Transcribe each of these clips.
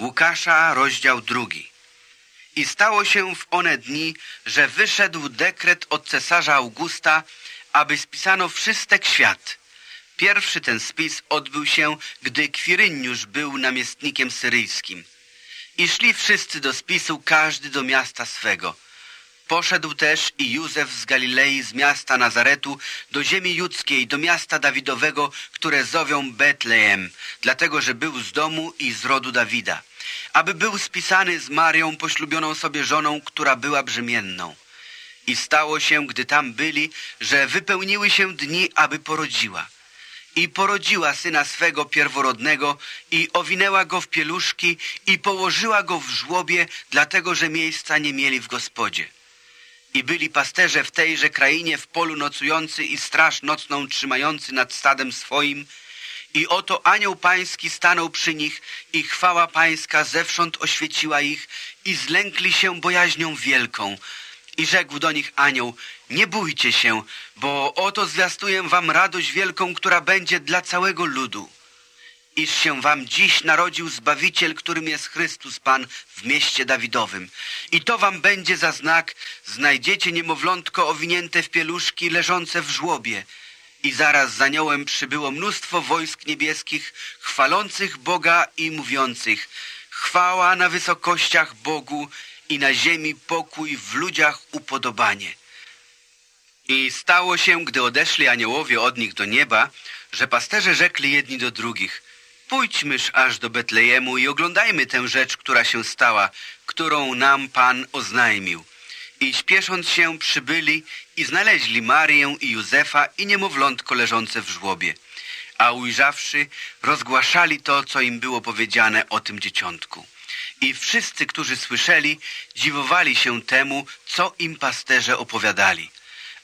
Łukasza, rozdział drugi. I stało się w one dni, że wyszedł dekret od cesarza Augusta, aby spisano wszystek świat. Pierwszy ten spis odbył się, gdy Kwiryniusz był namiestnikiem syryjskim. I szli wszyscy do spisu, każdy do miasta swego. Poszedł też i Józef z Galilei, z miasta Nazaretu, do ziemi judzkiej, do miasta Dawidowego, które zowią Betlejem, dlatego, że był z domu i z rodu Dawida, aby był spisany z Marią, poślubioną sobie żoną, która była brzemienną. I stało się, gdy tam byli, że wypełniły się dni, aby porodziła. I porodziła syna swego pierworodnego i owinęła go w pieluszki i położyła go w żłobie, dlatego, że miejsca nie mieli w gospodzie. I byli pasterze w tejże krainie w polu nocujący i straż nocną trzymający nad stadem swoim. I oto anioł pański stanął przy nich i chwała pańska zewsząd oświeciła ich i zlękli się bojaźnią wielką. I rzekł do nich anioł, nie bójcie się, bo oto zwiastuję wam radość wielką, która będzie dla całego ludu iż się wam dziś narodził Zbawiciel, którym jest Chrystus Pan w mieście Dawidowym. I to wam będzie za znak, znajdziecie niemowlątko owinięte w pieluszki, leżące w żłobie. I zaraz za aniołem przybyło mnóstwo wojsk niebieskich, chwalących Boga i mówiących Chwała na wysokościach Bogu i na ziemi pokój, w ludziach upodobanie. I stało się, gdy odeszli aniołowie od nich do nieba, że pasterze rzekli jedni do drugich – Pójdźmyż aż do Betlejemu i oglądajmy tę rzecz, która się stała, którą nam Pan oznajmił. I śpiesząc się przybyli i znaleźli Marię i Józefa i niemowlątko leżące w żłobie. A ujrzawszy, rozgłaszali to, co im było powiedziane o tym dzieciątku. I wszyscy, którzy słyszeli, dziwowali się temu, co im pasterze opowiadali.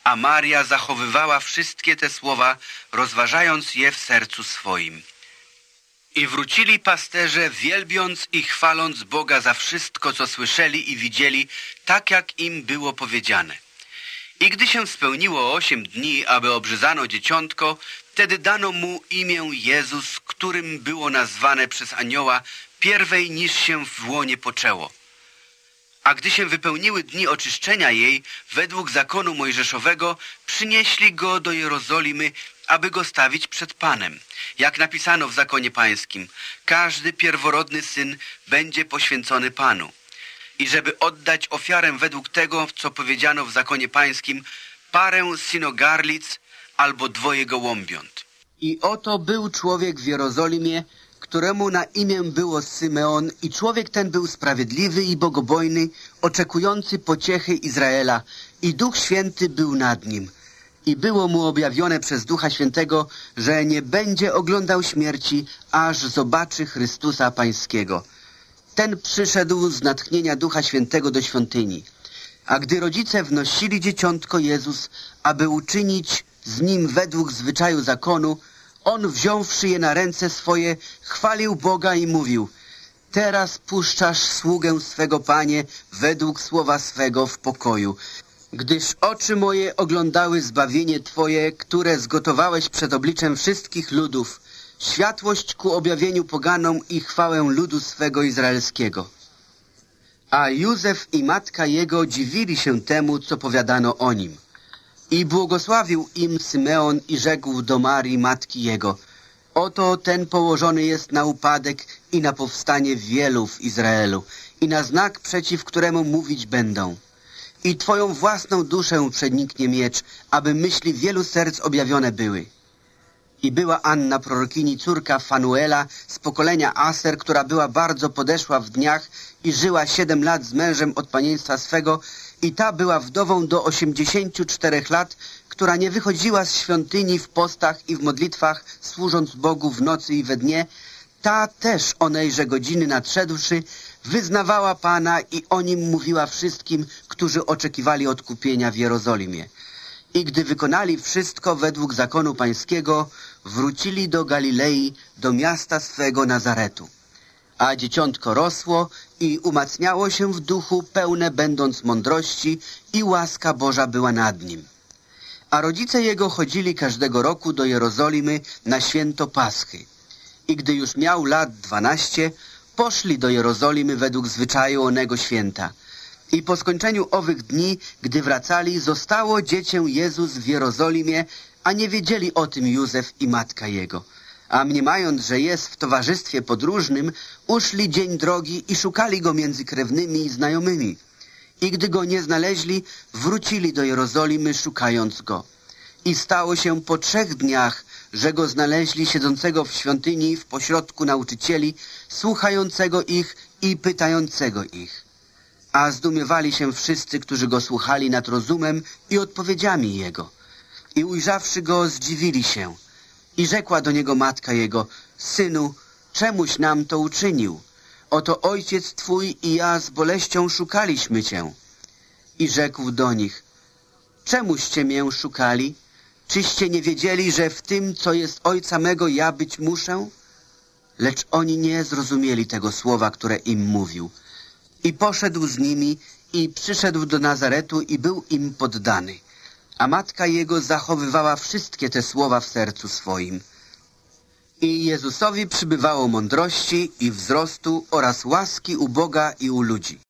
A Maria zachowywała wszystkie te słowa, rozważając je w sercu swoim. I wrócili pasterze, wielbiąc i chwaląc Boga za wszystko, co słyszeli i widzieli, tak jak im było powiedziane. I gdy się spełniło osiem dni, aby obrzezano dzieciątko, wtedy dano mu imię Jezus, którym było nazwane przez anioła pierwej niż się w łonie poczęło. A gdy się wypełniły dni oczyszczenia jej, według zakonu mojżeszowego, przynieśli go do Jerozolimy aby go stawić przed Panem. Jak napisano w zakonie pańskim, każdy pierworodny syn będzie poświęcony Panu. I żeby oddać ofiarę według tego, co powiedziano w zakonie pańskim, parę synogarlic albo dwoje gołąbiąt. I oto był człowiek w Jerozolimie, któremu na imię było Symeon i człowiek ten był sprawiedliwy i bogobojny, oczekujący pociechy Izraela i Duch Święty był nad nim – i było mu objawione przez Ducha Świętego, że nie będzie oglądał śmierci, aż zobaczy Chrystusa Pańskiego. Ten przyszedł z natchnienia Ducha Świętego do świątyni. A gdy rodzice wnosili dzieciątko Jezus, aby uczynić z nim według zwyczaju zakonu, on wziąwszy je na ręce swoje, chwalił Boga i mówił Teraz puszczasz sługę swego Panie według słowa swego w pokoju, gdyż oczy moje oglądały zbawienie Twoje, które zgotowałeś przed obliczem wszystkich ludów, światłość ku objawieniu poganom i chwałę ludu swego izraelskiego. A Józef i matka jego dziwili się temu, co powiadano o nim. I błogosławił im Symeon i rzekł do Marii, matki jego, Oto ten położony jest na upadek i na powstanie wielu w Izraelu i na znak, przeciw któremu mówić będą i Twoją własną duszę przeniknie miecz, aby myśli wielu serc objawione były. I była Anna prorokini, córka Fanuela z pokolenia Aser, która była bardzo podeszła w dniach i żyła siedem lat z mężem od panieństwa swego i ta była wdową do osiemdziesięciu czterech lat, która nie wychodziła z świątyni w postach i w modlitwach, służąc Bogu w nocy i we dnie, ta też onejże godziny nadszedłszy, wyznawała Pana i o nim mówiła wszystkim, którzy oczekiwali odkupienia w Jerozolimie. I gdy wykonali wszystko według zakonu pańskiego, wrócili do Galilei, do miasta swego Nazaretu. A dzieciątko rosło i umacniało się w duchu, pełne będąc mądrości i łaska Boża była nad nim. A rodzice jego chodzili każdego roku do Jerozolimy na święto Paschy. I gdy już miał lat dwanaście, poszli do Jerozolimy według zwyczaju onego święta. I po skończeniu owych dni, gdy wracali, zostało dziecię Jezus w Jerozolimie, a nie wiedzieli o tym Józef i matka jego. A mniemając, że jest w towarzystwie podróżnym, uszli dzień drogi i szukali go między krewnymi i znajomymi. I gdy go nie znaleźli, wrócili do Jerozolimy, szukając go. I stało się po trzech dniach, że go znaleźli siedzącego w świątyni w pośrodku nauczycieli, słuchającego ich i pytającego ich. A zdumiewali się wszyscy, którzy go słuchali nad rozumem i odpowiedziami jego. I ujrzawszy go, zdziwili się. I rzekła do niego matka jego, Synu, czemuś nam to uczynił? Oto ojciec twój i ja z boleścią szukaliśmy cię. I rzekł do nich, Czemuście mię szukali? Czyście nie wiedzieli, że w tym, co jest ojca mego, ja być muszę? Lecz oni nie zrozumieli tego słowa, które im mówił. I poszedł z nimi i przyszedł do Nazaretu i był im poddany. A matka jego zachowywała wszystkie te słowa w sercu swoim. I Jezusowi przybywało mądrości i wzrostu oraz łaski u Boga i u ludzi.